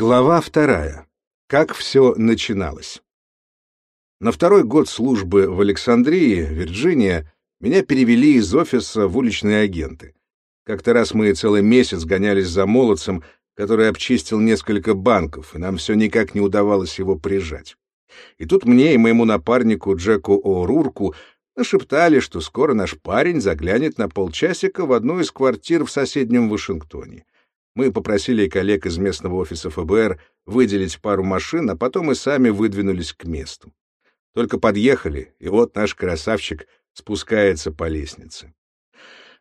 Глава вторая. Как все начиналось. На второй год службы в Александрии, Вирджиния, меня перевели из офиса в уличные агенты. Как-то раз мы целый месяц гонялись за молодцем, который обчистил несколько банков, и нам все никак не удавалось его прижать. И тут мне и моему напарнику Джеку О'Рурку нашептали, что скоро наш парень заглянет на полчасика в одну из квартир в соседнем Вашингтоне. Мы попросили коллег из местного офиса ФБР выделить пару машин, а потом и сами выдвинулись к месту. Только подъехали, и вот наш красавчик спускается по лестнице.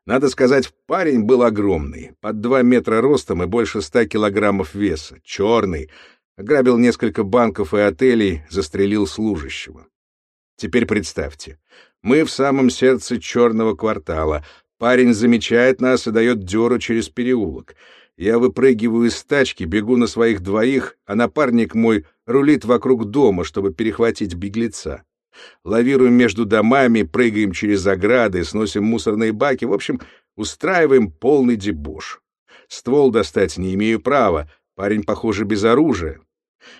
Надо сказать, парень был огромный, под два метра ростом и больше ста килограммов веса, черный, ограбил несколько банков и отелей, застрелил служащего. Теперь представьте, мы в самом сердце черного квартала, парень замечает нас и дает дёру через переулок — я выпрыгиваю из тачки, бегу на своих двоих, а напарник мой рулит вокруг дома, чтобы перехватить беглеца. Лавируем между домами, прыгаем через ограды, сносим мусорные баки, в общем, устраиваем полный дебош. Ствол достать не имею права, парень, похоже, без оружия.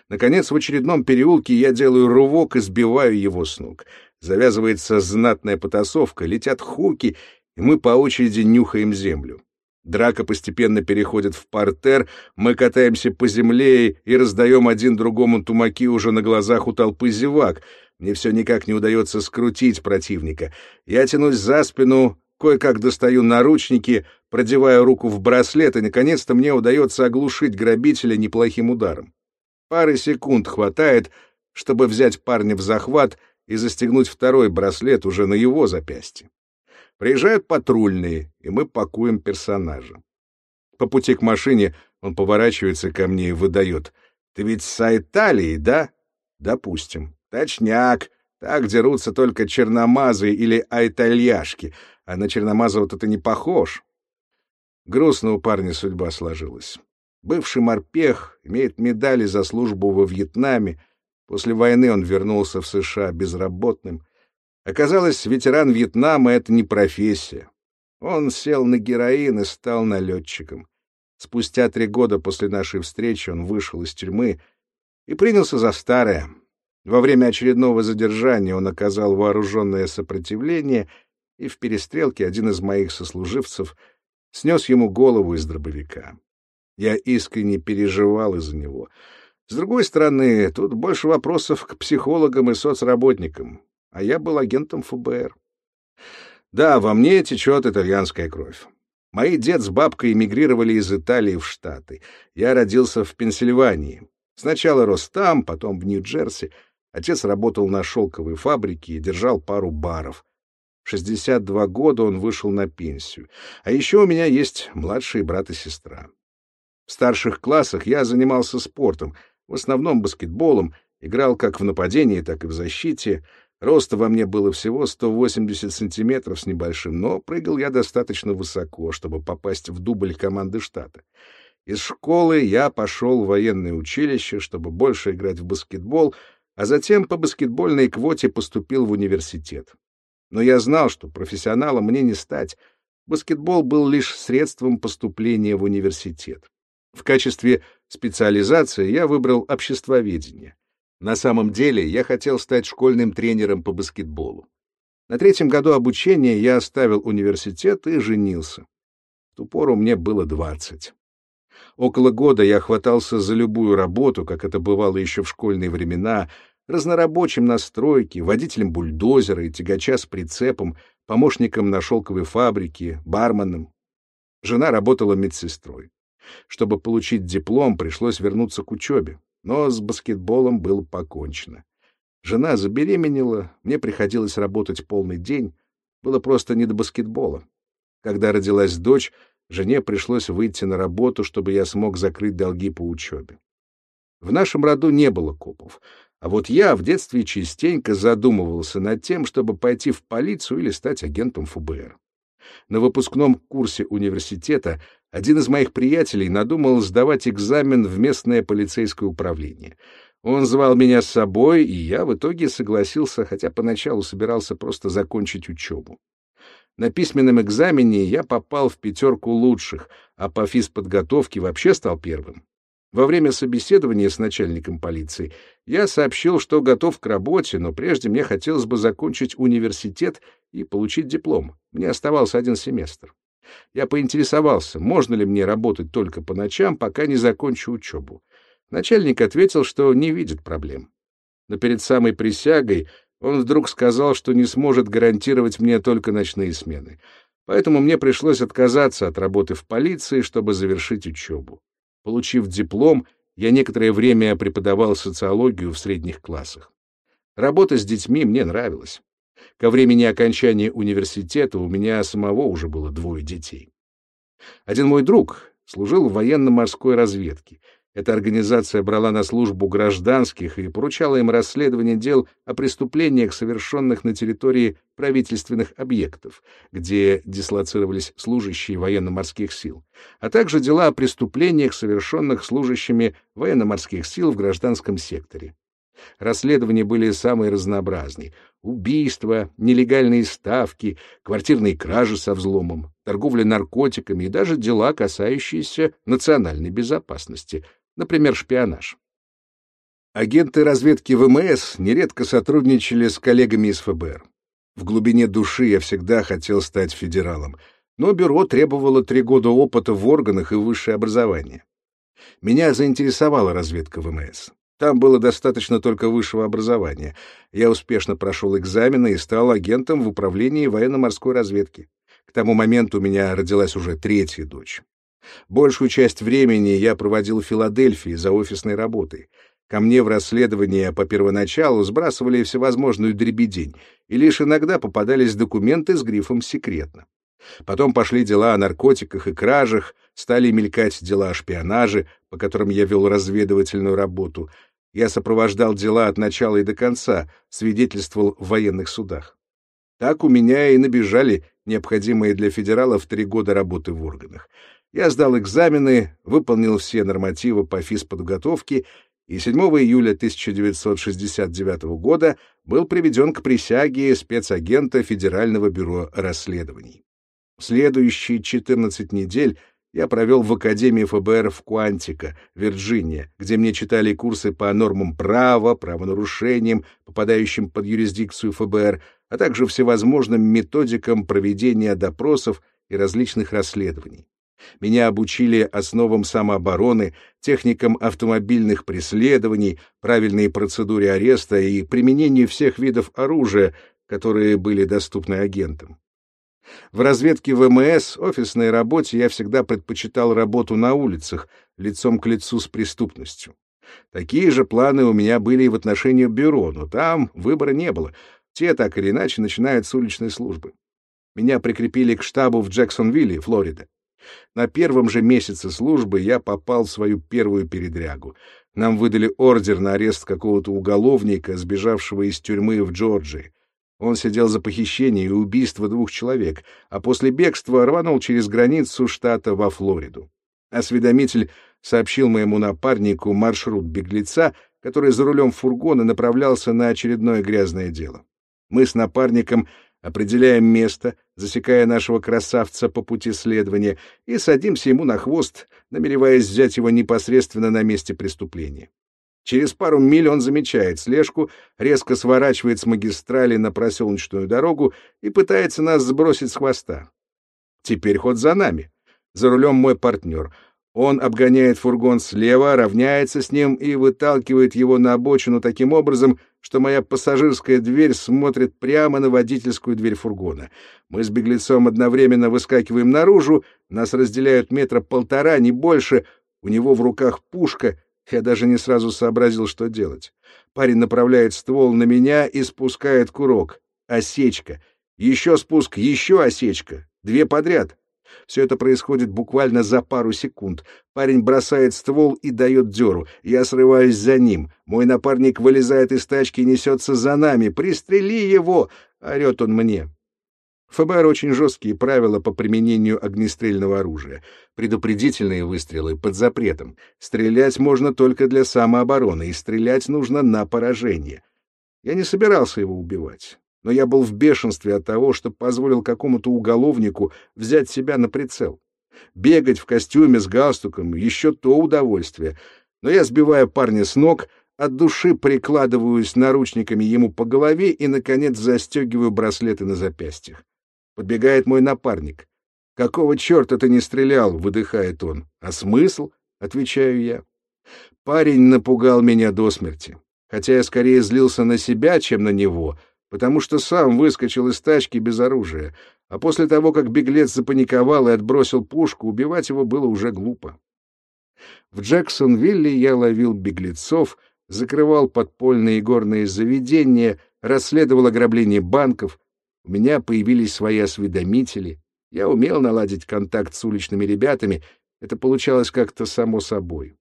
Наконец, в очередном переулке я делаю рывок и сбиваю его с ног. Завязывается знатная потасовка, летят хуки, и мы по очереди нюхаем землю. Драка постепенно переходит в партер, мы катаемся по земле и раздаем один другому тумаки уже на глазах у толпы зевак. Мне все никак не удается скрутить противника. Я тянусь за спину, кое-как достаю наручники, продеваю руку в браслет, и, наконец-то, мне удается оглушить грабителя неплохим ударом. Пары секунд хватает, чтобы взять парня в захват и застегнуть второй браслет уже на его запястье. Приезжают патрульные, и мы пакуем персонажа. По пути к машине он поворачивается ко мне и выдает. «Ты ведь с Айталии, да?» «Допустим». «Точняк. Так дерутся только черномазы или айтальяшки, а на черномазого-то ты не похож». Грустно у парня судьба сложилась. Бывший морпех, имеет медали за службу во Вьетнаме. После войны он вернулся в США безработным. Оказалось, ветеран Вьетнама — это не профессия. Он сел на героин и стал налетчиком. Спустя три года после нашей встречи он вышел из тюрьмы и принялся за старое. Во время очередного задержания он оказал вооруженное сопротивление, и в перестрелке один из моих сослуживцев снес ему голову из дробовика. Я искренне переживал из-за него. С другой стороны, тут больше вопросов к психологам и соцработникам а я был агентом ФБР. Да, во мне течет итальянская кровь. Мои дед с бабкой эмигрировали из Италии в Штаты. Я родился в Пенсильвании. Сначала рос там, потом в Нью-Джерси. Отец работал на шелковой фабрике и держал пару баров. В 62 года он вышел на пенсию. А еще у меня есть младший брат и сестра. В старших классах я занимался спортом, в основном баскетболом, играл как в нападении, так и в защите — Роста во мне было всего 180 сантиметров с небольшим, но прыгал я достаточно высоко, чтобы попасть в дубль команды штата. Из школы я пошел в военное училище, чтобы больше играть в баскетбол, а затем по баскетбольной квоте поступил в университет. Но я знал, что профессионалом мне не стать. Баскетбол был лишь средством поступления в университет. В качестве специализации я выбрал обществоведение. На самом деле я хотел стать школьным тренером по баскетболу. На третьем году обучения я оставил университет и женился. В ту пору мне было двадцать. Около года я хватался за любую работу, как это бывало еще в школьные времена, разнорабочим на стройке, водителем бульдозера и тягача с прицепом, помощником на шелковой фабрике, барменом. Жена работала медсестрой. Чтобы получить диплом, пришлось вернуться к учебе. Но с баскетболом было покончено. Жена забеременела, мне приходилось работать полный день. Было просто не до баскетбола. Когда родилась дочь, жене пришлось выйти на работу, чтобы я смог закрыть долги по учебе. В нашем роду не было копов, а вот я в детстве частенько задумывался над тем, чтобы пойти в полицию или стать агентом ФБР. На выпускном курсе университета один из моих приятелей надумал сдавать экзамен в местное полицейское управление. Он звал меня с собой, и я в итоге согласился, хотя поначалу собирался просто закончить учебу. На письменном экзамене я попал в пятерку лучших, а по физподготовке вообще стал первым. Во время собеседования с начальником полиции я сообщил, что готов к работе, но прежде мне хотелось бы закончить университет и получить диплом. Мне оставался один семестр. Я поинтересовался, можно ли мне работать только по ночам, пока не закончу учебу. Начальник ответил, что не видит проблем. Но перед самой присягой он вдруг сказал, что не сможет гарантировать мне только ночные смены. Поэтому мне пришлось отказаться от работы в полиции, чтобы завершить учебу. Получив диплом, я некоторое время преподавал социологию в средних классах. Работа с детьми мне нравилась. Ко времени окончания университета у меня самого уже было двое детей. Один мой друг служил в военно-морской разведке. Эта организация брала на службу гражданских и поручала им расследование дел о преступлениях, совершенных на территории правительственных объектов, где дислоцировались служащие военно-морских сил, а также дела о преступлениях, совершенных служащими военно-морских сил в гражданском секторе. Расследования были самые разнообразные. Убийства, нелегальные ставки, квартирные кражи со взломом, торговля наркотиками и даже дела, касающиеся национальной безопасности, например, шпионаж. Агенты разведки ВМС нередко сотрудничали с коллегами из ФБР. В глубине души я всегда хотел стать федералом, но бюро требовало три года опыта в органах и высшее образование. Меня заинтересовала разведка ВМС. Там было достаточно только высшего образования. Я успешно прошел экзамены и стал агентом в управлении военно-морской разведки. К тому моменту у меня родилась уже третья дочь. Большую часть времени я проводил в Филадельфии за офисной работой. Ко мне в расследование по первоначалу сбрасывали всевозможную дребедень, и лишь иногда попадались документы с грифом «секретно». Потом пошли дела о наркотиках и кражах, стали мелькать дела о шпионаже, по которым я вел разведывательную работу, я сопровождал дела от начала и до конца, свидетельствовал в военных судах. Так у меня и набежали необходимые для федералов три года работы в органах. Я сдал экзамены, выполнил все нормативы по физподготовке и 7 июля 1969 года был приведен к присяге спецагента Федерального бюро расследований. Следующие 14 недель я провел в Академии ФБР в Куантико, Вирджиния, где мне читали курсы по нормам права, правонарушениям, попадающим под юрисдикцию ФБР, а также всевозможным методикам проведения допросов и различных расследований. Меня обучили основам самообороны, техникам автомобильных преследований, правильной процедуре ареста и применению всех видов оружия, которые были доступны агентам. В разведке ВМС, офисной работе я всегда предпочитал работу на улицах, лицом к лицу с преступностью. Такие же планы у меня были и в отношении бюро, но там выбора не было. Те так или иначе начинают с уличной службы. Меня прикрепили к штабу в Джексонвилле, Флорида. На первом же месяце службы я попал в свою первую передрягу. Нам выдали ордер на арест какого-то уголовника, сбежавшего из тюрьмы в Джорджии. Он сидел за похищение и убийство двух человек, а после бегства рванул через границу штата во Флориду. Осведомитель сообщил моему напарнику маршрут беглеца, который за рулем фургона направлялся на очередное грязное дело. Мы с напарником определяем место, засекая нашего красавца по пути следования, и садимся ему на хвост, намереваясь взять его непосредственно на месте преступления. Через пару миль он замечает слежку, резко сворачивает с магистрали на проселочную дорогу и пытается нас сбросить с хвоста. Теперь ход за нами. За рулем мой партнер. Он обгоняет фургон слева, равняется с ним и выталкивает его на обочину таким образом, что моя пассажирская дверь смотрит прямо на водительскую дверь фургона. Мы с беглецом одновременно выскакиваем наружу, нас разделяют метра полтора, не больше, у него в руках пушка — я даже не сразу сообразил, что делать. Парень направляет ствол на меня и спускает курок. Осечка. Еще спуск, еще осечка. Две подряд. Все это происходит буквально за пару секунд. Парень бросает ствол и дает дёру. Я срываюсь за ним. Мой напарник вылезает из тачки и несется за нами. «Пристрели его!» — орет он мне. ФБР очень жесткие правила по применению огнестрельного оружия. Предупредительные выстрелы под запретом. Стрелять можно только для самообороны, и стрелять нужно на поражение. Я не собирался его убивать, но я был в бешенстве от того, что позволил какому-то уголовнику взять себя на прицел. Бегать в костюме с галстуком — еще то удовольствие. Но я сбиваю парня с ног, от души прикладываюсь наручниками ему по голове и, наконец, застегиваю браслеты на запястьях. Подбегает мой напарник. «Какого черта ты не стрелял?» — выдыхает он. «А смысл?» — отвечаю я. Парень напугал меня до смерти. Хотя я скорее злился на себя, чем на него, потому что сам выскочил из тачки без оружия, а после того, как беглец запаниковал и отбросил пушку, убивать его было уже глупо. В Джексонвилле я ловил беглецов, закрывал подпольные горные заведения, расследовал ограбление банков. У меня появились свои осведомители. Я умел наладить контакт с уличными ребятами, это получалось как-то само собой.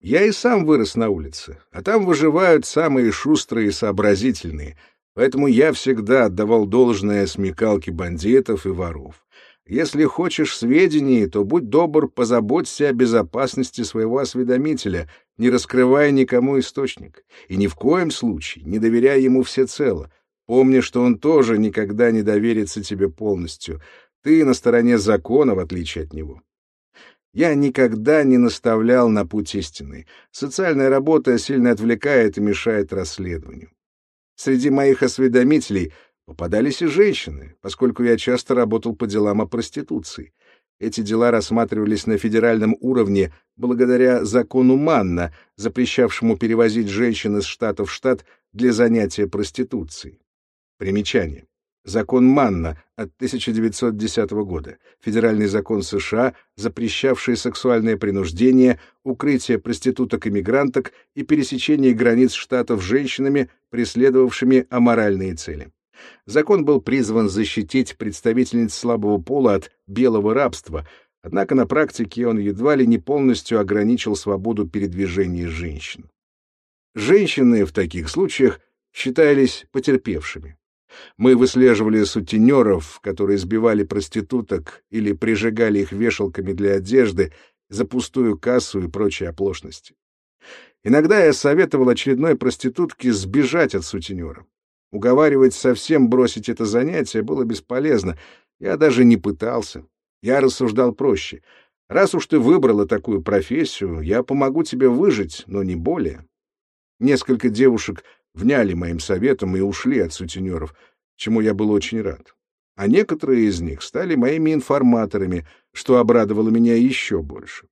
Я и сам вырос на улице, а там выживают самые шустрые и сообразительные, поэтому я всегда отдавал должное смекалке бандитов и воров. Если хочешь сведений, то будь добр, позаботься о безопасности своего осведомителя, не раскрывая никому источник, и ни в коем случае не доверяй ему всецело. Помни, что он тоже никогда не доверится тебе полностью. Ты на стороне закона, в отличие от него. Я никогда не наставлял на путь истины. Социальная работа сильно отвлекает и мешает расследованию. Среди моих осведомителей попадались и женщины, поскольку я часто работал по делам о проституции. Эти дела рассматривались на федеральном уровне благодаря закону Манна, запрещавшему перевозить женщин из штата в штат для занятия проституцией. Примечание. Закон Манна от 1910 года, федеральный закон США, запрещавший сексуальное принуждение, укрытие проституток-иммигранток и пересечение границ штатов женщинами, преследовавшими аморальные цели. Закон был призван защитить представительниц слабого пола от белого рабства, однако на практике он едва ли не полностью ограничил свободу передвижения женщин. Женщины в таких случаях считались потерпевшими. Мы выслеживали сутенеров, которые сбивали проституток или прижигали их вешалками для одежды за пустую кассу и прочие оплошности. Иногда я советовал очередной проститутке сбежать от сутенера. Уговаривать совсем бросить это занятие было бесполезно. Я даже не пытался. Я рассуждал проще. Раз уж ты выбрала такую профессию, я помогу тебе выжить, но не более. Несколько девушек вняли моим советом и ушли от сутенеров, чему я был очень рад. А некоторые из них стали моими информаторами, что обрадовало меня еще больше.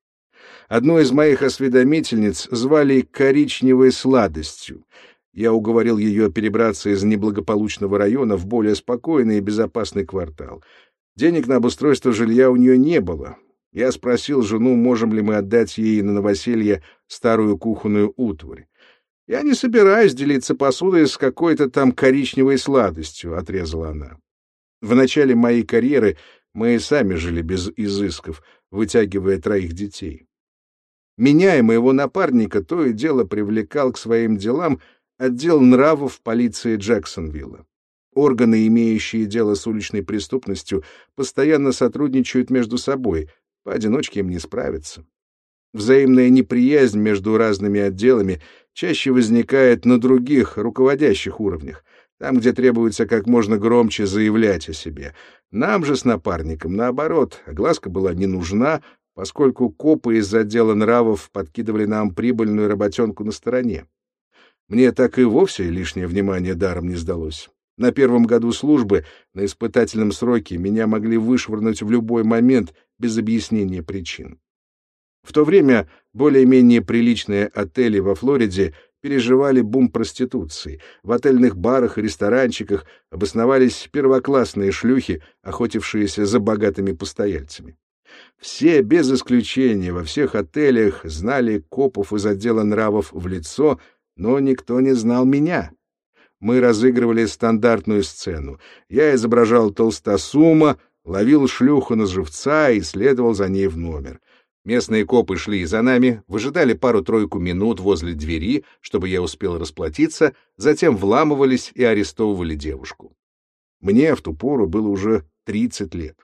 Одну из моих осведомительниц звали «коричневой сладостью». Я уговорил ее перебраться из неблагополучного района в более спокойный и безопасный квартал. Денег на обустройство жилья у нее не было. Я спросил жену, можем ли мы отдать ей на новоселье старую кухонную утварь. «Я не собираюсь делиться посудой с какой-то там коричневой сладостью», — отрезала она. «В начале моей карьеры мы и сами жили без изысков, вытягивая троих детей. Меня и моего напарника то и дело привлекал к своим делам отдел нравов полиции Джексонвилла. Органы, имеющие дело с уличной преступностью, постоянно сотрудничают между собой, поодиночке им не справиться. Взаимная неприязнь между разными отделами чаще возникает на других, руководящих уровнях, там, где требуется как можно громче заявлять о себе. Нам же с напарником, наоборот, огласка была не нужна, поскольку копы из отдела нравов подкидывали нам прибыльную работенку на стороне. Мне так и вовсе лишнее внимание даром не сдалось. На первом году службы, на испытательном сроке, меня могли вышвырнуть в любой момент без объяснения причин. В то время более-менее приличные отели во Флориде переживали бум проституции. В отельных барах и ресторанчиках обосновались первоклассные шлюхи, охотившиеся за богатыми постояльцами. Все, без исключения, во всех отелях знали копов из отдела нравов в лицо, но никто не знал меня. Мы разыгрывали стандартную сцену. Я изображал толстосума, ловил шлюху на живца и следовал за ней в номер — Местные копы шли за нами, выжидали пару-тройку минут возле двери, чтобы я успел расплатиться, затем вламывались и арестовывали девушку. Мне в ту пору было уже 30 лет.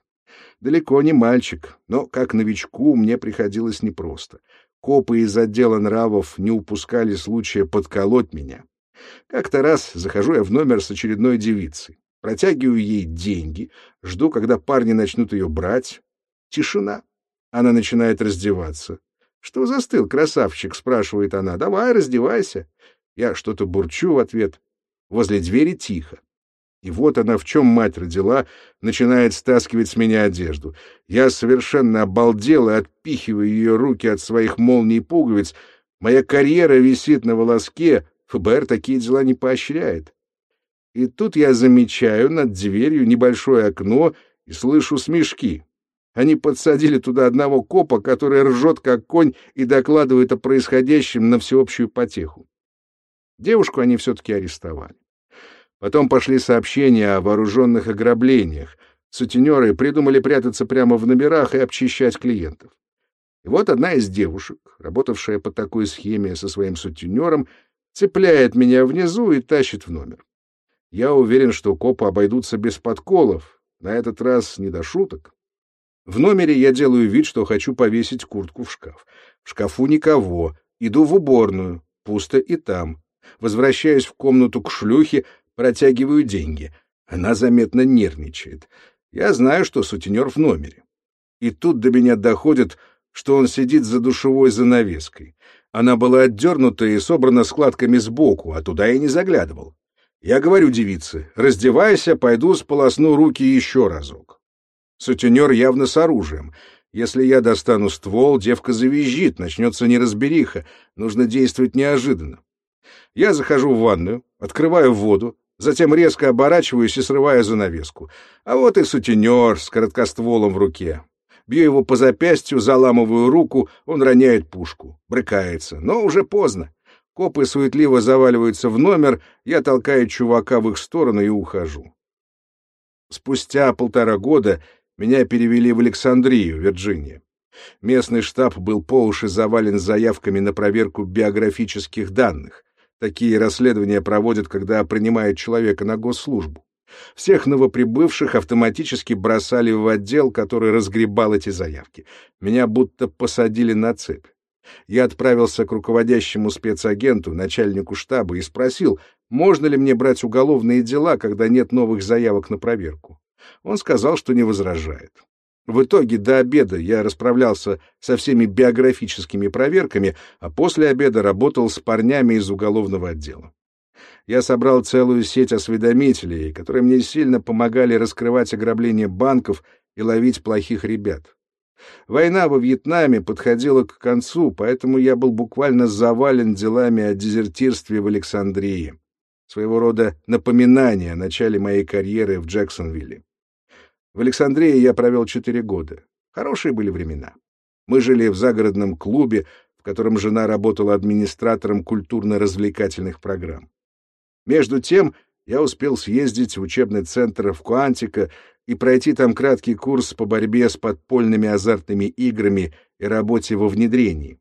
Далеко не мальчик, но как новичку мне приходилось непросто. Копы из отдела нравов не упускали случая подколоть меня. Как-то раз захожу я в номер с очередной девицей. Протягиваю ей деньги, жду, когда парни начнут ее брать. Тишина. Она начинает раздеваться. «Что застыл, красавчик?» — спрашивает она. «Давай, раздевайся». Я что-то бурчу в ответ. Возле двери тихо. И вот она, в чем мать родила, начинает стаскивать с меня одежду. Я совершенно обалдел и отпихиваю ее руки от своих молний и пуговиц. Моя карьера висит на волоске, ФБР такие дела не поощряет. И тут я замечаю над дверью небольшое окно и слышу смешки. Они подсадили туда одного копа, который ржет как конь и докладывает о происходящем на всеобщую потеху. Девушку они все-таки арестовали. Потом пошли сообщения о вооруженных ограблениях. Сутенеры придумали прятаться прямо в номерах и обчищать клиентов. И вот одна из девушек, работавшая по такой схеме со своим сутенером, цепляет меня внизу и тащит в номер. Я уверен, что копы обойдутся без подколов. На этот раз не до шуток. В номере я делаю вид, что хочу повесить куртку в шкаф. В шкафу никого. Иду в уборную. Пусто и там. Возвращаюсь в комнату к шлюхе, протягиваю деньги. Она заметно нервничает. Я знаю, что сутенер в номере. И тут до меня доходит, что он сидит за душевой занавеской. Она была отдернута и собрана складками сбоку, а туда я не заглядывал. Я говорю девице, раздевайся, пойду сполосну руки еще разок. Сутенер явно с оружием. Если я достану ствол, девка завизжит, начнется неразбериха. Нужно действовать неожиданно. Я захожу в ванную, открываю воду, затем резко оборачиваюсь и срываю занавеску. А вот и сутенер с короткостволом в руке. Бью его по запястью, заламываю руку, он роняет пушку, брыкается. Но уже поздно. Копы суетливо заваливаются в номер, я толкаю чувака в их сторону и ухожу. Спустя полтора года меня перевели в Александрию, Вирджиния. Местный штаб был по уши завален заявками на проверку биографических данных. Такие расследования проводят, когда принимают человека на госслужбу. Всех новоприбывших автоматически бросали в отдел, который разгребал эти заявки. Меня будто посадили на цепь. Я отправился к руководящему спецагенту, начальнику штаба, и спросил, можно ли мне брать уголовные дела, когда нет новых заявок на проверку. Он сказал, что не возражает. В итоге до обеда я расправлялся со всеми биографическими проверками, а после обеда работал с парнями из уголовного отдела. Я собрал целую сеть осведомителей, которые мне сильно помогали раскрывать ограбления банков и ловить плохих ребят. Война во Вьетнаме подходила к концу, поэтому я был буквально завален делами о дезертирстве в Александрии. Своего рода напоминание о начале моей карьеры в Джексонвилле. В Александрии я провел четыре года. Хорошие были времена. Мы жили в загородном клубе, в котором жена работала администратором культурно-развлекательных программ. Между тем, я успел съездить в учебный центр в Куантико и пройти там краткий курс по борьбе с подпольными азартными играми и работе во внедрении.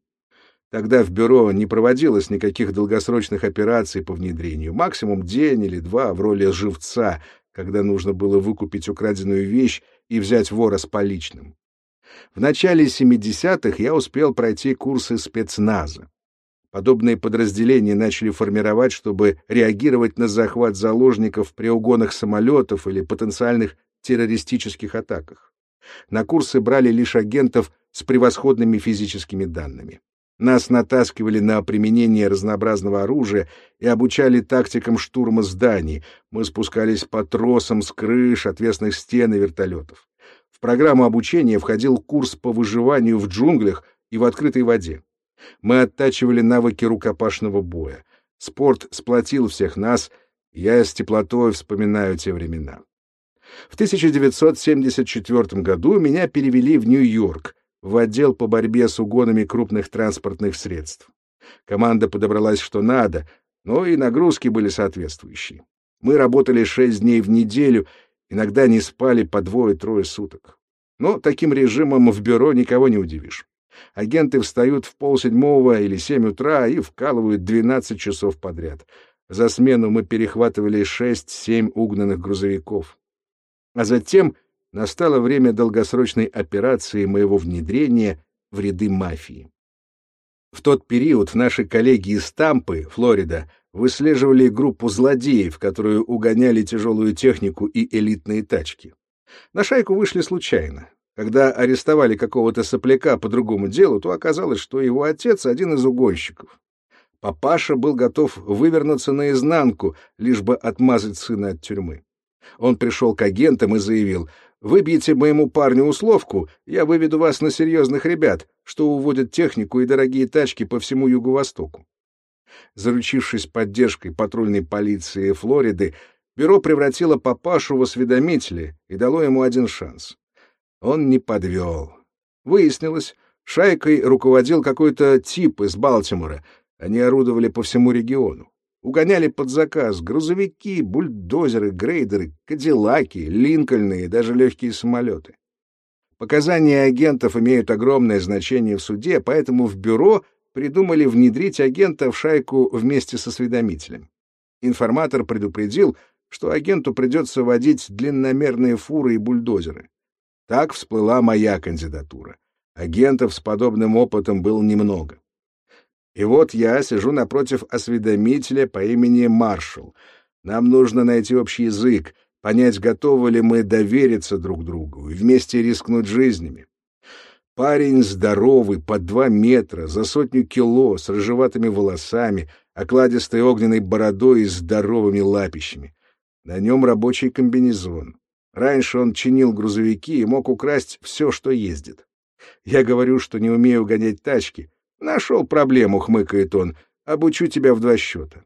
Тогда в бюро не проводилось никаких долгосрочных операций по внедрению, максимум день или два в роли живца, когда нужно было выкупить украденную вещь и взять вора с поличным. В начале 70-х я успел пройти курсы спецназа. Подобные подразделения начали формировать, чтобы реагировать на захват заложников при угонах самолетов или потенциальных террористических атаках. На курсы брали лишь агентов с превосходными физическими данными. Нас натаскивали на применение разнообразного оружия и обучали тактикам штурма зданий. Мы спускались по тросам с крыш, отвесных стен и вертолетов. В программу обучения входил курс по выживанию в джунглях и в открытой воде. Мы оттачивали навыки рукопашного боя. Спорт сплотил всех нас, я с теплотой вспоминаю те времена. В 1974 году меня перевели в Нью-Йорк, в отдел по борьбе с угонами крупных транспортных средств. Команда подобралась что надо, но и нагрузки были соответствующие. Мы работали шесть дней в неделю, иногда не спали по двое-трое суток. Но таким режимом в бюро никого не удивишь. Агенты встают в полседьмого или семь утра и вкалывают двенадцать часов подряд. За смену мы перехватывали шесть-семь угнанных грузовиков. А затем настало время долгосрочной операции моего внедрения в ряды мафии. В тот период наши коллеги из Тампы, Флорида, выслеживали группу злодеев, которые угоняли тяжелую технику и элитные тачки. На шайку вышли случайно. Когда арестовали какого-то сопляка по другому делу, то оказалось, что его отец — один из угонщиков. Папаша был готов вывернуться наизнанку, лишь бы отмазать сына от тюрьмы. Он пришел к агентам и заявил, «Выбьете моему парню условку, я выведу вас на серьезных ребят, что уводят технику и дорогие тачки по всему Юго-Востоку». Заручившись поддержкой патрульной полиции Флориды, бюро превратило папашу в осведомителя и дало ему один шанс. Он не подвел. Выяснилось, шайкой руководил какой-то тип из Балтимора. Они орудовали по всему региону. Угоняли под заказ грузовики, бульдозеры, грейдеры, кадиллаки, линкольны и даже легкие самолеты. Показания агентов имеют огромное значение в суде, поэтому в бюро придумали внедрить агента в шайку вместе со осведомителем. Информатор предупредил, что агенту придется водить длинномерные фуры и бульдозеры. Так всплыла моя кандидатура. Агентов с подобным опытом было немного. И вот я сижу напротив осведомителя по имени Маршал. Нам нужно найти общий язык, понять, готовы ли мы довериться друг другу и вместе рискнуть жизнями. Парень здоровый, под два метра, за сотню кило, с рыжеватыми волосами, окладистой огненной бородой и здоровыми лапищами. На нем рабочий комбинезон. Раньше он чинил грузовики и мог украсть все, что ездит. Я говорю, что не умею гонять тачки, Нашел проблему, хмыкает он. Обучу тебя в два счета.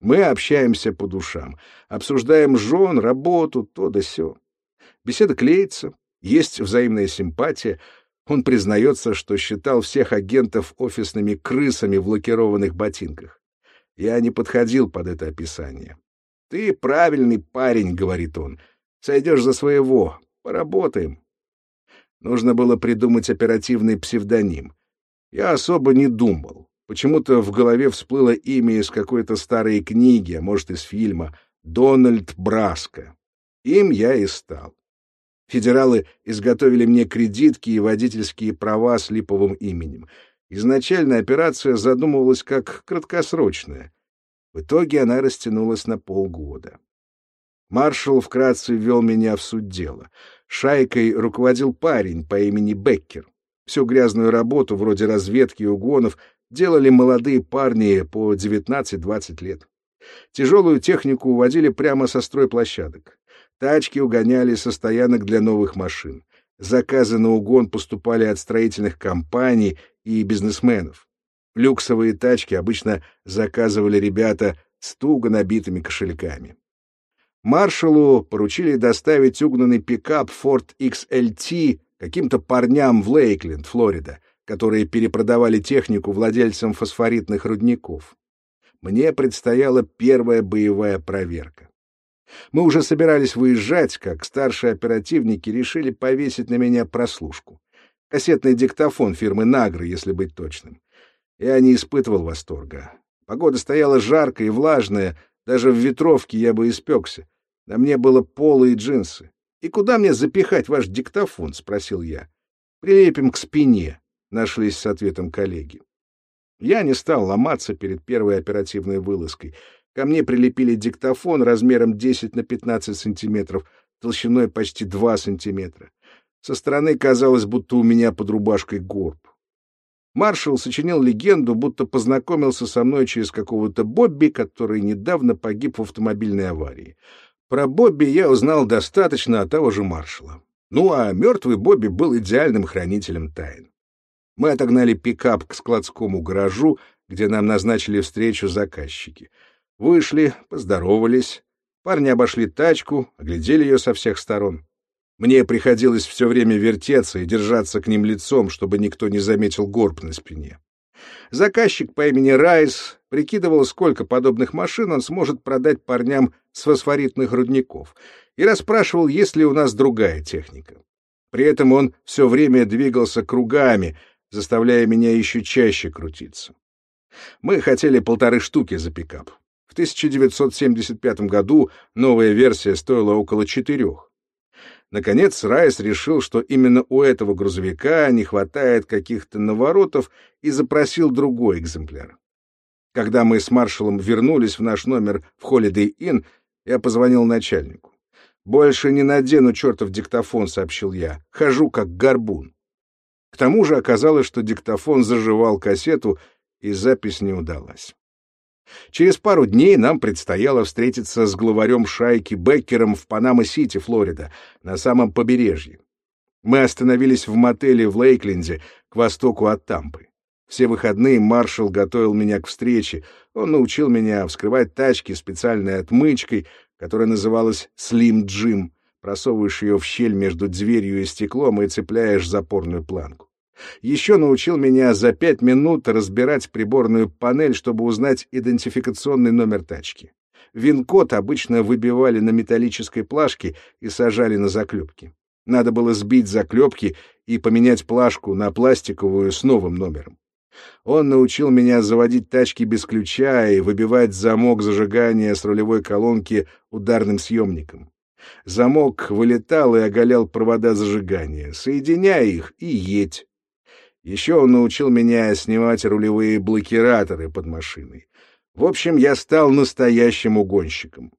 Мы общаемся по душам, обсуждаем жен, работу, то да сё. Беседа клеится, есть взаимная симпатия. Он признается, что считал всех агентов офисными крысами в лакированных ботинках. Я не подходил под это описание. «Ты правильный парень», — говорит он. «Сойдешь за своего. Поработаем». Нужно было придумать оперативный псевдоним. Я особо не думал. Почему-то в голове всплыло имя из какой-то старой книги, а может, из фильма «Дональд Браско». Им я и стал. Федералы изготовили мне кредитки и водительские права с липовым именем. Изначально операция задумывалась как краткосрочная. В итоге она растянулась на полгода. Маршал вкратце ввел меня в суть дела. Шайкой руководил парень по имени Беккер. Всю грязную работу, вроде разведки и угонов, делали молодые парни по 19-20 лет. Тяжелую технику уводили прямо со стройплощадок. Тачки угоняли со стоянок для новых машин. Заказы на угон поступали от строительных компаний и бизнесменов. Люксовые тачки обычно заказывали ребята с туго набитыми кошельками. Маршалу поручили доставить угнанный пикап Ford XLT каким-то парням в Лейкленд, Флорида, которые перепродавали технику владельцам фосфоритных рудников. Мне предстояла первая боевая проверка. Мы уже собирались выезжать, как старшие оперативники решили повесить на меня прослушку. Кассетный диктофон фирмы «Нагры», если быть точным. Я не испытывал восторга. Погода стояла жаркая и влажная, даже в ветровке я бы испекся. На мне было поло и джинсы. «И куда мне запихать ваш диктофон?» — спросил я. «Прилепим к спине», — нашлись с ответом коллеги. Я не стал ломаться перед первой оперативной вылазкой. Ко мне прилепили диктофон размером 10 на 15 сантиметров, толщиной почти 2 сантиметра. Со стороны казалось, будто у меня под рубашкой горб. Маршал сочинил легенду, будто познакомился со мной через какого-то Бобби, который недавно погиб в автомобильной аварии. Про Бобби я узнал достаточно от того же маршала. Ну, а мертвый Бобби был идеальным хранителем тайн. Мы отогнали пикап к складскому гаражу, где нам назначили встречу заказчики. Вышли, поздоровались. Парни обошли тачку, оглядели ее со всех сторон. Мне приходилось все время вертеться и держаться к ним лицом, чтобы никто не заметил горб на спине. Заказчик по имени Райс прикидывал, сколько подобных машин он сможет продать парням с фосфоритных рудников, и расспрашивал, есть ли у нас другая техника. При этом он все время двигался кругами, заставляя меня еще чаще крутиться. Мы хотели полторы штуки за пикап. В 1975 году новая версия стоила около четырех. Наконец Райс решил, что именно у этого грузовика не хватает каких-то наворотов и запросил другой экземпляр. Когда мы с маршалом вернулись в наш номер в Holiday Inn, я позвонил начальнику. «Больше не надену чертов диктофон», — сообщил я. «Хожу как горбун». К тому же оказалось, что диктофон зажевал кассету, и запись не удалась. Через пару дней нам предстояло встретиться с главарем шайки Беккером в Панама-Сити, Флорида, на самом побережье. Мы остановились в мотеле в Лейкленде, к востоку от Тампы. Все выходные маршал готовил меня к встрече. Он научил меня вскрывать тачки специальной отмычкой, которая называлась «Slim Jim». Просовываешь ее в щель между дверью и стеклом и цепляешь запорную планку. Еще научил меня за пять минут разбирать приборную панель, чтобы узнать идентификационный номер тачки. Вин-код обычно выбивали на металлической плашке и сажали на заклепки. Надо было сбить заклепки и поменять плашку на пластиковую с новым номером. Он научил меня заводить тачки без ключа и выбивать замок зажигания с рулевой колонки ударным съемником. Замок вылетал и оголял провода зажигания. Соединяй их и едь. Еще он научил меня снимать рулевые блокираторы под машиной. В общем, я стал настоящим угонщиком.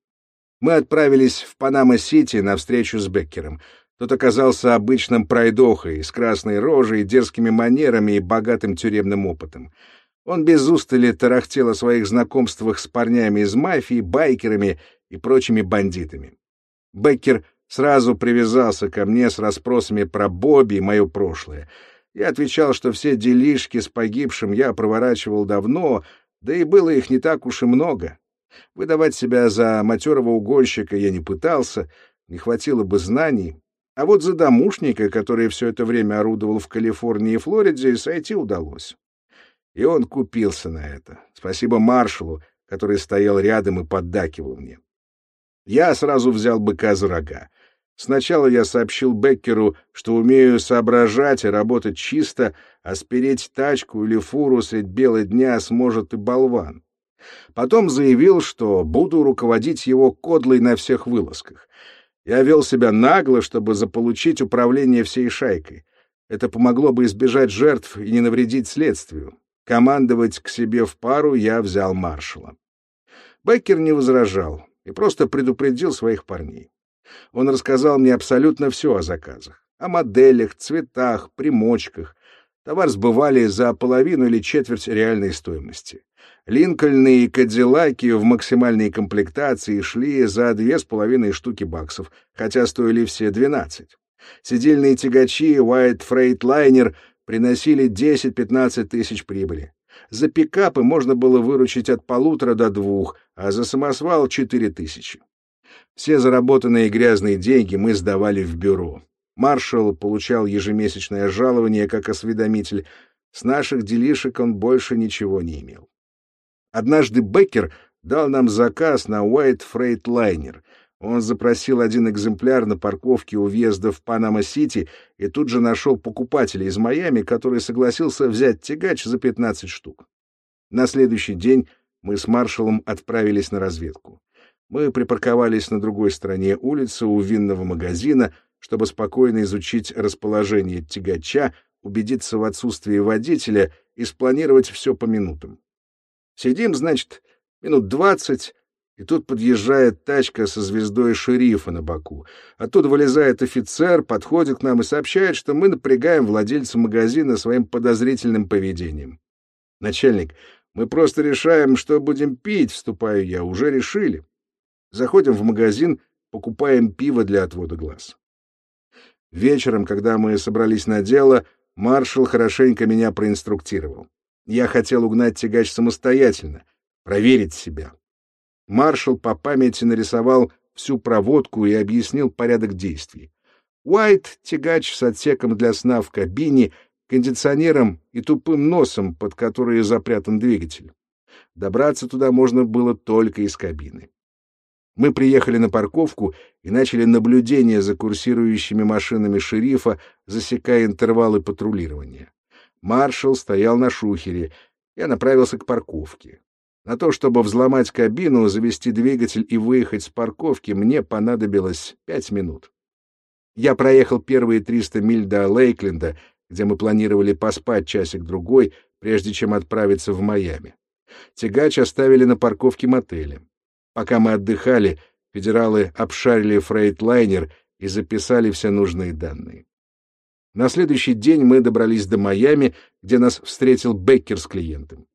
Мы отправились в Панама-Сити на встречу с Беккером. Тот оказался обычным пройдохой, с красной рожей, дерзкими манерами и богатым тюремным опытом. Он без устали тарахтел о своих знакомствах с парнями из мафии, байкерами и прочими бандитами. Беккер сразу привязался ко мне с расспросами про Бобби и мое прошлое — я отвечал, что все делишки с погибшим я проворачивал давно, да и было их не так уж и много. Выдавать себя за матерого угонщика я не пытался, не хватило бы знаний. А вот за домушника, который все это время орудовал в Калифорнии и Флориде, сойти удалось. И он купился на это. Спасибо маршалу, который стоял рядом и поддакивал мне. Я сразу взял быка за рога. Сначала я сообщил Беккеру, что умею соображать и работать чисто, а спереть тачку или фуру средь бела дня сможет и болван. Потом заявил, что буду руководить его кодлой на всех вылазках. Я вел себя нагло, чтобы заполучить управление всей шайкой. Это помогло бы избежать жертв и не навредить следствию. Командовать к себе в пару я взял маршала. Беккер не возражал и просто предупредил своих парней. Он рассказал мне абсолютно все о заказах. О моделях, цветах, примочках. Товар сбывали за половину или четверть реальной стоимости. Линкольны и Кадиллаки в максимальной комплектации шли за две с половиной штуки баксов, хотя стоили все двенадцать. Сидельные тягачи White Freight Liner приносили 10-15 тысяч прибыли. За пикапы можно было выручить от полутора до двух, а за самосвал — четыре тысячи. Все заработанные грязные деньги мы сдавали в бюро. Маршал получал ежемесячное жалование как осведомитель. С наших делишек он больше ничего не имел. Однажды Беккер дал нам заказ на White Freightliner. Он запросил один экземпляр на парковке у въезда в Панама-Сити и тут же нашел покупателя из Майами, который согласился взять тягач за 15 штук. На следующий день мы с маршалом отправились на разведку. Мы припарковались на другой стороне улицы у винного магазина, чтобы спокойно изучить расположение тягача, убедиться в отсутствии водителя и спланировать все по минутам. Сидим, значит, минут двадцать, и тут подъезжает тачка со звездой шерифа на боку. Оттуда вылезает офицер, подходит к нам и сообщает, что мы напрягаем владельца магазина своим подозрительным поведением. Начальник, мы просто решаем, что будем пить, вступаю я, уже решили. Заходим в магазин, покупаем пиво для отвода глаз. Вечером, когда мы собрались на дело, маршал хорошенько меня проинструктировал. Я хотел угнать тягач самостоятельно, проверить себя. Маршал по памяти нарисовал всю проводку и объяснил порядок действий. Уайт — тягач с отсеком для сна в кабине, кондиционером и тупым носом, под который запрятан двигатель. Добраться туда можно было только из кабины. Мы приехали на парковку и начали наблюдение за курсирующими машинами шерифа, засекая интервалы патрулирования. Маршал стоял на шухере. Я направился к парковке. На то, чтобы взломать кабину, завести двигатель и выехать с парковки, мне понадобилось пять минут. Я проехал первые 300 миль до Лейкленда, где мы планировали поспать часик-другой, прежде чем отправиться в Майами. Тягач оставили на парковке мотеля. Пока мы отдыхали, Федералы обшарили фрейтлайнер и записали все нужные данные. На следующий день мы добрались до Майами, где нас встретил Беккер с клиентом.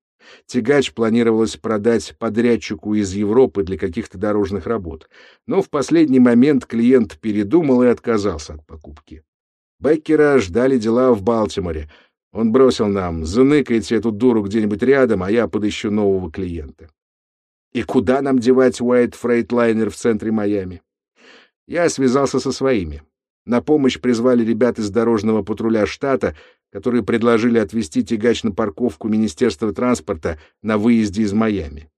Тягач планировалось продать подрядчику из Европы для каких-то дорожных работ, но в последний момент клиент передумал и отказался от покупки. Беккера ждали дела в Балтиморе. Он бросил нам, заныкайте эту дуру где-нибудь рядом, а я подыщу нового клиента. И куда нам девать White Freightliner в центре Майами? Я связался со своими. На помощь призвали ребят из дорожного патруля штата, которые предложили отвезти тягач на парковку Министерства транспорта на выезде из Майами.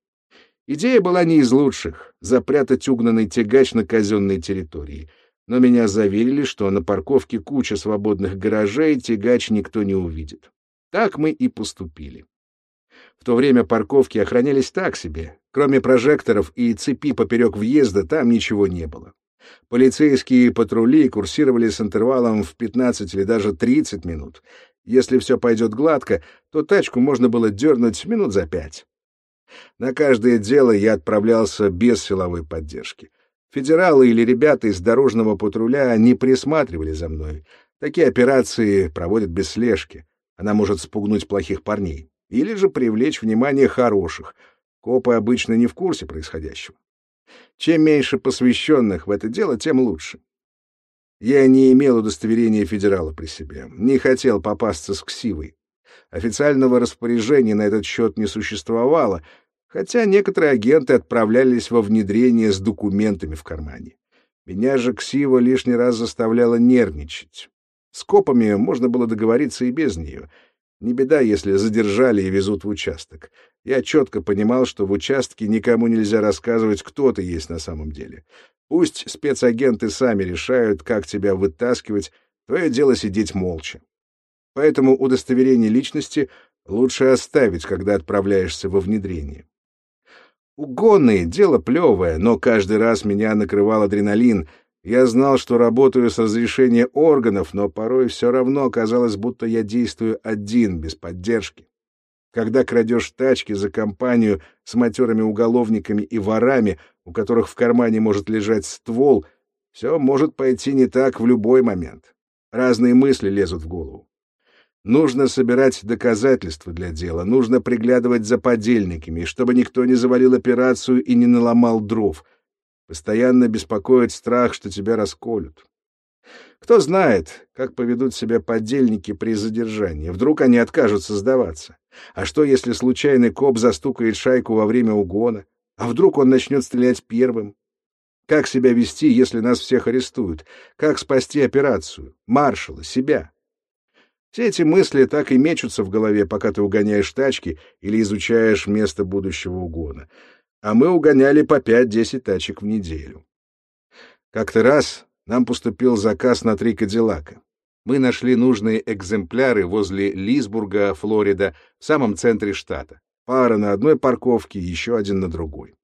Идея была не из лучших — запрятать угнанный тягач на казенной территории. Но меня заверили, что на парковке куча свободных гаражей, тягач никто не увидит. Так мы и поступили. В то время парковки охранялись так себе. Кроме прожекторов и цепи поперек въезда, там ничего не было. Полицейские патрули курсировали с интервалом в 15 или даже 30 минут. Если все пойдет гладко, то тачку можно было дернуть минут за пять. На каждое дело я отправлялся без силовой поддержки. Федералы или ребята из дорожного патруля не присматривали за мной. Такие операции проводят без слежки. Она может спугнуть плохих парней. Или же привлечь внимание хороших. Копы обычно не в курсе происходящего. Чем меньше посвященных в это дело, тем лучше. Я не имел удостоверения федерала при себе, не хотел попасться с ксивой. Официального распоряжения на этот счет не существовало, хотя некоторые агенты отправлялись во внедрение с документами в кармане. Меня же ксива лишний раз заставляла нервничать. С копами можно было договориться и без нее — не беда, если задержали и везут в участок. Я четко понимал, что в участке никому нельзя рассказывать, кто ты есть на самом деле. Пусть спецагенты сами решают, как тебя вытаскивать, твое дело сидеть молча. Поэтому удостоверение личности лучше оставить, когда отправляешься во внедрение. Угонные — дело плевое, но каждый раз меня накрывал адреналин — я знал, что работаю с разрешения органов, но порой все равно казалось, будто я действую один, без поддержки. Когда крадешь тачки за компанию с матерыми уголовниками и ворами, у которых в кармане может лежать ствол, все может пойти не так в любой момент. Разные мысли лезут в голову. Нужно собирать доказательства для дела, нужно приглядывать за подельниками, чтобы никто не завалил операцию и не наломал дров — Постоянно беспокоит страх, что тебя расколют. Кто знает, как поведут себя подельники при задержании. Вдруг они откажутся сдаваться. А что, если случайный коп застукает шайку во время угона? А вдруг он начнет стрелять первым? Как себя вести, если нас всех арестуют? Как спасти операцию? Маршала, себя? Все эти мысли так и мечутся в голове, пока ты угоняешь тачки или изучаешь место будущего угона а мы угоняли по 5-10 тачек в неделю. Как-то раз нам поступил заказ на три Кадиллака. Мы нашли нужные экземпляры возле Лисбурга, Флорида, в самом центре штата. Пара на одной парковке, еще один на другой.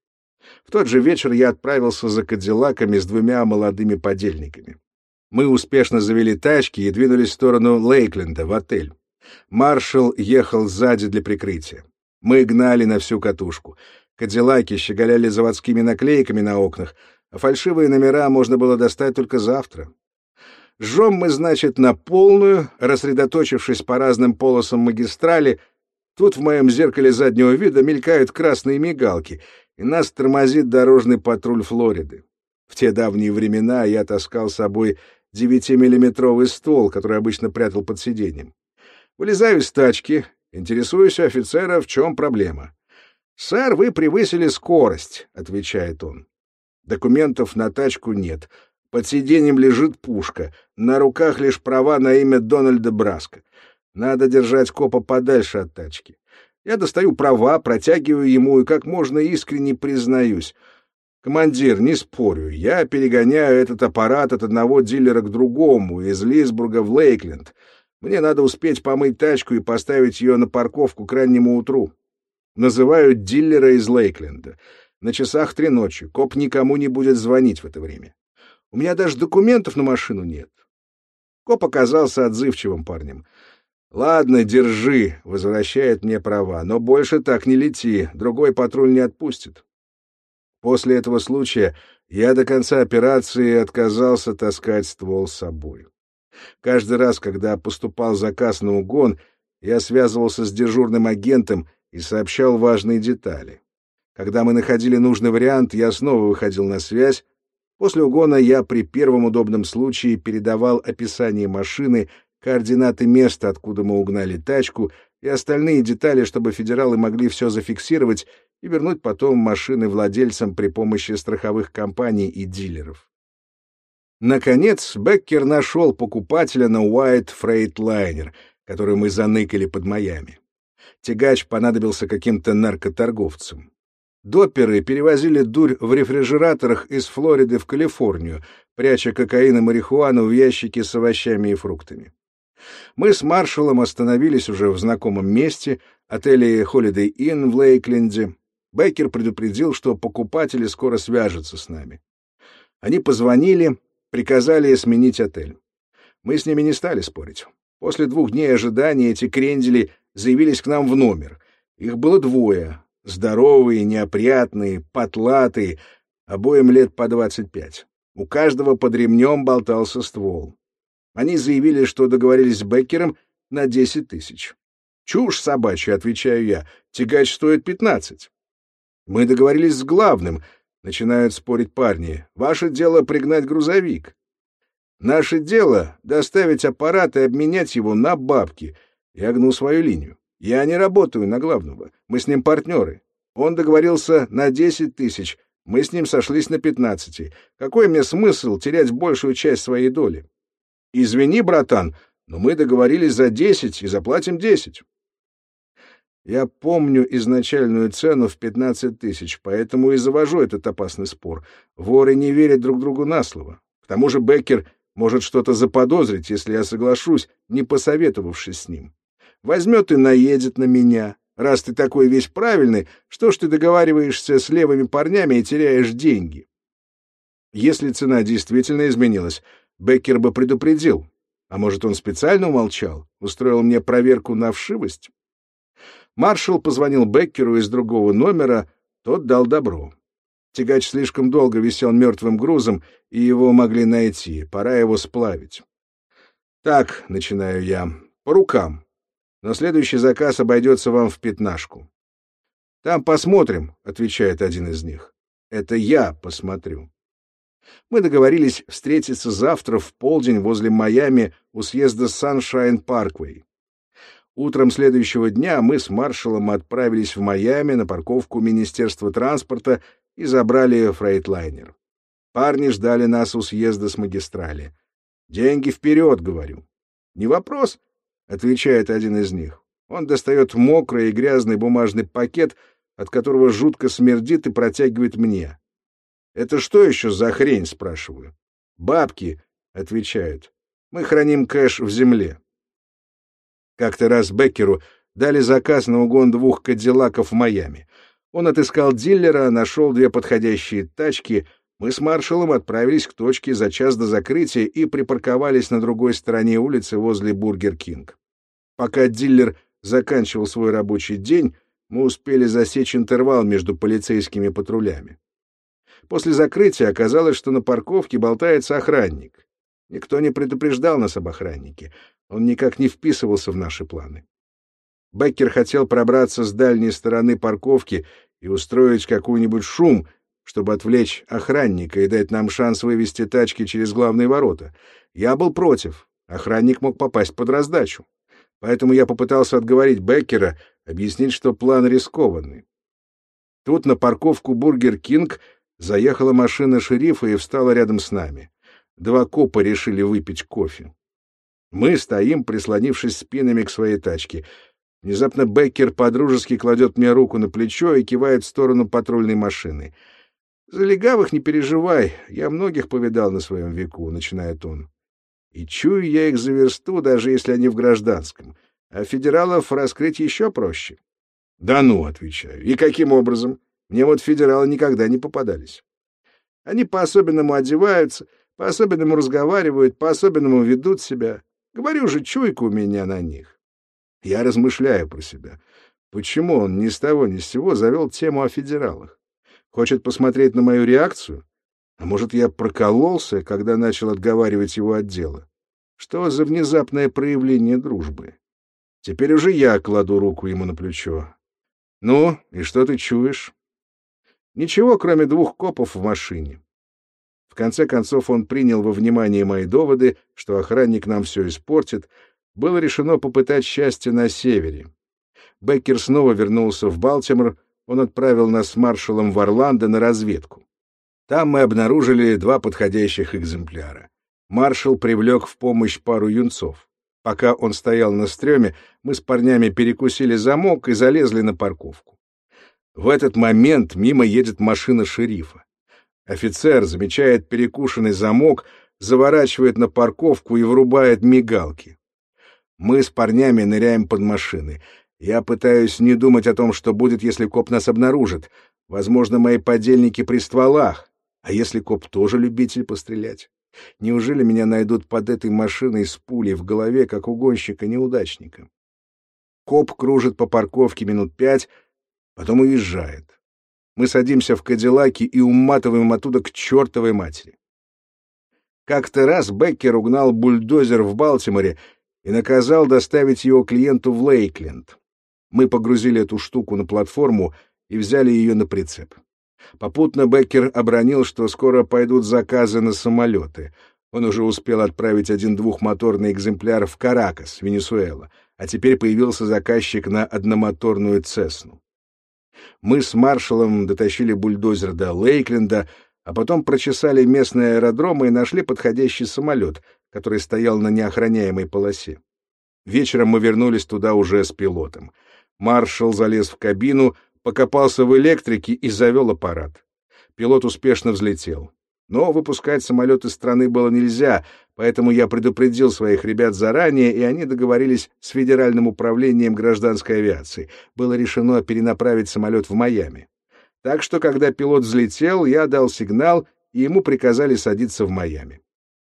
В тот же вечер я отправился за Кадиллаками с двумя молодыми подельниками. Мы успешно завели тачки и двинулись в сторону Лейкленда, в отель. Маршал ехал сзади для прикрытия. Мы гнали на всю катушку. Кадиллаки щеголяли заводскими наклейками на окнах, а фальшивые номера можно было достать только завтра. Жжем мы, значит, на полную, рассредоточившись по разным полосам магистрали. Тут в моем зеркале заднего вида мелькают красные мигалки, и нас тормозит дорожный патруль Флориды. В те давние времена я таскал с собой девятимиллиметровый ствол, который обычно прятал под сиденьем. Вылезаю из тачки, интересуюсь у офицера, в чем проблема. «Сэр, вы превысили скорость», — отвечает он. Документов на тачку нет. Под сиденьем лежит пушка. На руках лишь права на имя Дональда Браска. Надо держать копа подальше от тачки. Я достаю права, протягиваю ему и как можно искренне признаюсь. «Командир, не спорю, я перегоняю этот аппарат от одного дилера к другому, из Лисбурга в Лейкленд. Мне надо успеть помыть тачку и поставить ее на парковку к раннему утру. Называют диллера из Лейкленда. На часах три ночи. Коп никому не будет звонить в это время. У меня даже документов на машину нет. Коп оказался отзывчивым парнем. «Ладно, держи», — возвращает мне права, «но больше так не лети, другой патруль не отпустит». После этого случая я до конца операции отказался таскать ствол с собой. Каждый раз, когда поступал заказ на угон, я связывался с дежурным агентом и сообщал важные детали. Когда мы находили нужный вариант, я снова выходил на связь. После угона я при первом удобном случае передавал описание машины, координаты места, откуда мы угнали тачку, и остальные детали, чтобы федералы могли все зафиксировать и вернуть потом машины владельцам при помощи страховых компаний и дилеров. Наконец, Беккер нашел покупателя на White Freight Liner, который мы заныкали под Майами. Тягач понадобился каким-то наркоторговцам. Доперы перевозили дурь в рефрижераторах из Флориды в Калифорнию, пряча кокаин и марихуану в ящики с овощами и фруктами. Мы с маршалом остановились уже в знакомом месте, отеле Holiday Inn в Лейкленде. Бейкер предупредил, что покупатели скоро свяжутся с нами. Они позвонили, приказали сменить отель. Мы с ними не стали спорить. После двух дней ожидания эти крендели заявились к нам в номер. Их было двое, Здоровые, неопрятные, потлатые, обоим лет по двадцать пять. У каждого под ремнем болтался ствол. Они заявили, что договорились с Беккером на десять тысяч. «Чушь собачья», — отвечаю я, — «тягач стоит пятнадцать». «Мы договорились с главным», — начинают спорить парни. «Ваше дело пригнать грузовик». «Наше дело — доставить аппарат и обменять его на бабки». Я гну свою линию. Я не работаю на главного. Мы с ним партнеры. Он договорился на десять тысяч. Мы с ним сошлись на пятнадцати. Какой мне смысл терять большую часть своей доли? Извини, братан, но мы договорились за десять и заплатим десять. Я помню изначальную цену в пятнадцать тысяч, поэтому и завожу этот опасный спор. Воры не верят друг другу на слово. К тому же Беккер может что-то заподозрить, если я соглашусь, не посоветовавшись с ним возьмет и наедет на меня. Раз ты такой весь правильный, что ж ты договариваешься с левыми парнями и теряешь деньги? Если цена действительно изменилась, Беккер бы предупредил. А может, он специально умолчал, устроил мне проверку на вшивость? Маршал позвонил Беккеру из другого номера, тот дал добро. Тягач слишком долго висел мертвым грузом, и его могли найти, пора его сплавить. Так, начинаю я, по рукам но следующий заказ обойдется вам в пятнашку. — Там посмотрим, — отвечает один из них. — Это я посмотрю. Мы договорились встретиться завтра в полдень возле Майами у съезда Саншайн Парквей. Утром следующего дня мы с маршалом отправились в Майами на парковку Министерства транспорта и забрали фрейтлайнер. Парни ждали нас у съезда с магистрали. «Деньги вперед», — говорю. «Не вопрос», отвечает один из них. Он достает мокрый и грязный бумажный пакет, от которого жутко смердит и протягивает мне. «Это что еще за хрень?» — спрашиваю. «Бабки», — отвечают. «Мы храним кэш в земле». Как-то раз Беккеру дали заказ на угон двух кадиллаков в Майами. Он отыскал дилера, нашел две подходящие тачки. Мы с маршалом отправились к точке за час до закрытия и припарковались на другой стороне улицы возле Бургер Кинг. Пока дилер заканчивал свой рабочий день, мы успели засечь интервал между полицейскими патрулями. После закрытия оказалось, что на парковке болтается охранник. Никто не предупреждал нас об охраннике. Он никак не вписывался в наши планы. Беккер хотел пробраться с дальней стороны парковки и устроить какой-нибудь шум, чтобы отвлечь охранника и дать нам шанс вывести тачки через главные ворота. Я был против. Охранник мог попасть под раздачу. Поэтому я попытался отговорить Беккера, объяснить, что план рискованный. Тут на парковку «Бургер Кинг» заехала машина шерифа и встала рядом с нами. Два копа решили выпить кофе. Мы стоим, прислонившись спинами к своей тачке. Внезапно Беккер по-дружески кладет мне руку на плечо и кивает в сторону патрульной машины. «За легавых не переживай, я многих повидал на своем веку», — начинает он. И чую я их за версту, даже если они в гражданском. А федералов раскрыть еще проще. Да ну, отвечаю. И каким образом? Мне вот федералы никогда не попадались. Они по-особенному одеваются, по-особенному разговаривают, по-особенному ведут себя. Говорю же, чуйка у меня на них. Я размышляю про себя. Почему он ни с того ни с сего завел тему о федералах? Хочет посмотреть на мою реакцию? А может, я прокололся, когда начал отговаривать его от дела? Что за внезапное проявление дружбы? Теперь уже я кладу руку ему на плечо. Ну, и что ты чуешь? Ничего, кроме двух копов в машине. В конце концов он принял во внимание мои доводы, что охранник нам все испортит. Было решено попытать счастье на севере. Беккер снова вернулся в Балтимор, он отправил нас с маршалом в Орландо на разведку. Там мы обнаружили два подходящих экземпляра. Маршал привлек в помощь пару юнцов. Пока он стоял на стреме, мы с парнями перекусили замок и залезли на парковку. В этот момент мимо едет машина шерифа. Офицер замечает перекушенный замок, заворачивает на парковку и врубает мигалки. Мы с парнями ныряем под машины. Я пытаюсь не думать о том, что будет, если коп нас обнаружит. Возможно, мои подельники при стволах. А если коп тоже любитель пострелять? Неужели меня найдут под этой машиной с пулей в голове, как угонщика-неудачника? Коп кружит по парковке минут пять, потом уезжает. Мы садимся в Кадиллаки и уматываем оттуда к чертовой матери. Как-то раз Беккер угнал бульдозер в Балтиморе и наказал доставить его клиенту в Лейкленд. Мы погрузили эту штуку на платформу и взяли ее на прицеп. Попутно Беккер обронил, что скоро пойдут заказы на самолеты. Он уже успел отправить один двухмоторный экземпляр в Каракас, Венесуэла, а теперь появился заказчик на одномоторную «Цесну». Мы с маршалом дотащили бульдозер до Лейкленда, а потом прочесали местные аэродромы и нашли подходящий самолет, который стоял на неохраняемой полосе. Вечером мы вернулись туда уже с пилотом. Маршал залез в кабину, покопался в электрике и завел аппарат. Пилот успешно взлетел. Но выпускать самолет из страны было нельзя, поэтому я предупредил своих ребят заранее, и они договорились с Федеральным управлением гражданской авиации. Было решено перенаправить самолет в Майами. Так что, когда пилот взлетел, я дал сигнал, и ему приказали садиться в Майами.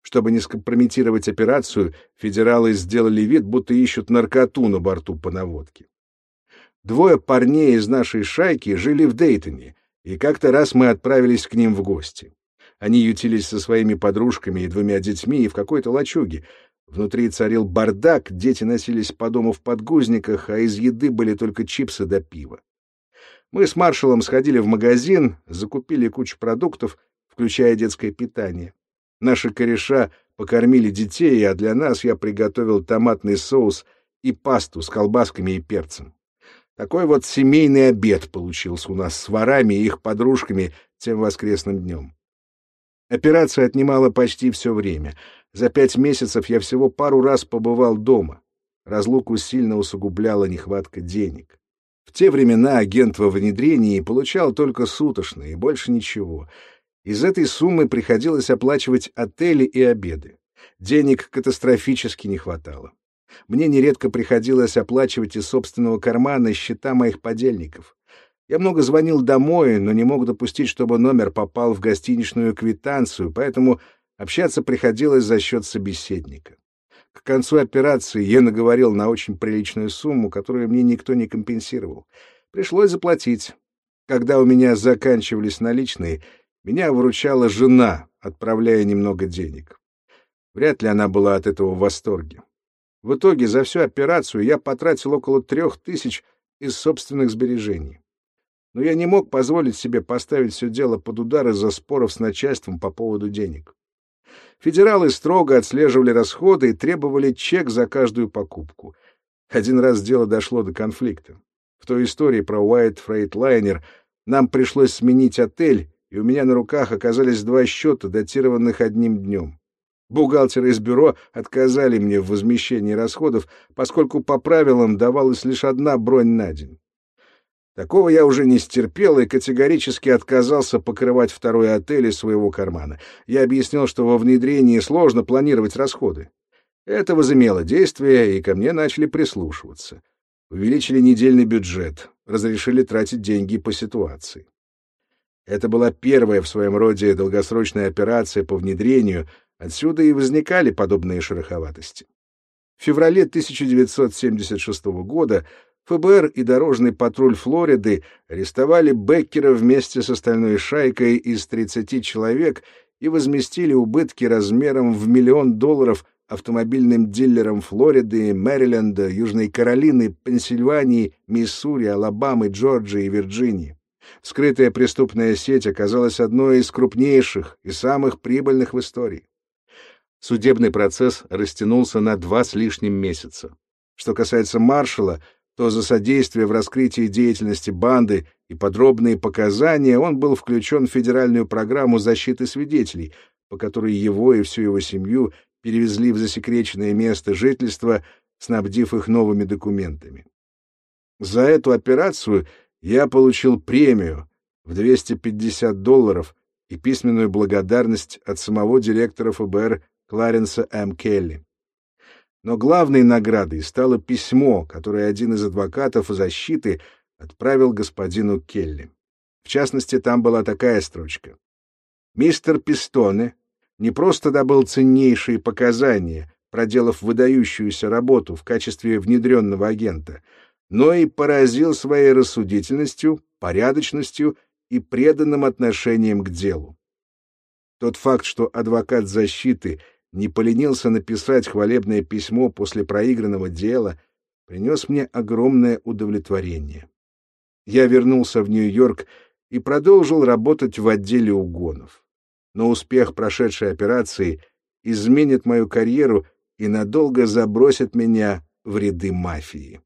Чтобы не скомпрометировать операцию, федералы сделали вид, будто ищут наркоту на борту по наводке. Двое парней из нашей шайки жили в Дейтоне, и как-то раз мы отправились к ним в гости. Они ютились со своими подружками и двумя детьми и в какой-то лачуге. Внутри царил бардак, дети носились по дому в подгузниках, а из еды были только чипсы да пиво. Мы с маршалом сходили в магазин, закупили кучу продуктов, включая детское питание. Наши кореша покормили детей, а для нас я приготовил томатный соус и пасту с колбасками и перцем. Такой вот семейный обед получился у нас с ворами и их подружками тем воскресным днем. Операция отнимала почти все время. За пять месяцев я всего пару раз побывал дома. Разлуку сильно усугубляла нехватка денег. В те времена агент во внедрении получал только суточные, больше ничего. Из этой суммы приходилось оплачивать отели и обеды. Денег катастрофически не хватало. Мне нередко приходилось оплачивать из собственного кармана счета моих подельников. Я много звонил домой, но не мог допустить, чтобы номер попал в гостиничную квитанцию, поэтому общаться приходилось за счет собеседника. К концу операции я наговорил на очень приличную сумму, которую мне никто не компенсировал. Пришлось заплатить. Когда у меня заканчивались наличные, меня выручала жена, отправляя немного денег. Вряд ли она была от этого в восторге. В итоге за всю операцию я потратил около трех тысяч из собственных сбережений. Но я не мог позволить себе поставить все дело под удар из-за споров с начальством по поводу денег. Федералы строго отслеживали расходы и требовали чек за каждую покупку. Один раз дело дошло до конфликта. В той истории про Freight Liner нам пришлось сменить отель, и у меня на руках оказались два счета, датированных одним днем. Бухгалтеры из бюро отказали мне в возмещении расходов, поскольку по правилам давалась лишь одна бронь на день. Такого я уже не стерпел и категорически отказался покрывать второй отель из своего кармана. Я объяснил, что во внедрении сложно планировать расходы. Это возымело действие, и ко мне начали прислушиваться. Увеличили недельный бюджет, разрешили тратить деньги по ситуации. Это была первая в своем роде долгосрочная операция по внедрению, Отсюда и возникали подобные шероховатости. В феврале 1976 года ФБР и дорожный патруль Флориды арестовали Беккера вместе с остальной шайкой из 30 человек и возместили убытки размером в миллион долларов автомобильным дилерам Флориды, Мэриленда, Южной Каролины, Пенсильвании, Миссури, Алабамы, Джорджии и Вирджинии. Скрытая преступная сеть оказалась одной из крупнейших и самых прибыльных в истории. Судебный процесс растянулся на два с лишним месяца. Что касается маршала, то за содействие в раскрытии деятельности банды и подробные показания он был включен в федеральную программу защиты свидетелей, по которой его и всю его семью перевезли в засекреченное место жительства, снабдив их новыми документами. За эту операцию я получил премию в 250 долларов и письменную благодарность от самого директора ФБР Кларенса М. Келли. Но главной наградой стало письмо, которое один из адвокатов защиты отправил господину Келли. В частности, там была такая строчка. «Мистер Пистоне не просто добыл ценнейшие показания, проделав выдающуюся работу в качестве внедренного агента, но и поразил своей рассудительностью, порядочностью и преданным отношением к делу. Тот факт, что адвокат защиты не поленился написать хвалебное письмо после проигранного дела, принес мне огромное удовлетворение. Я вернулся в Нью-Йорк и продолжил работать в отделе угонов. Но успех прошедшей операции изменит мою карьеру и надолго забросит меня в ряды мафии.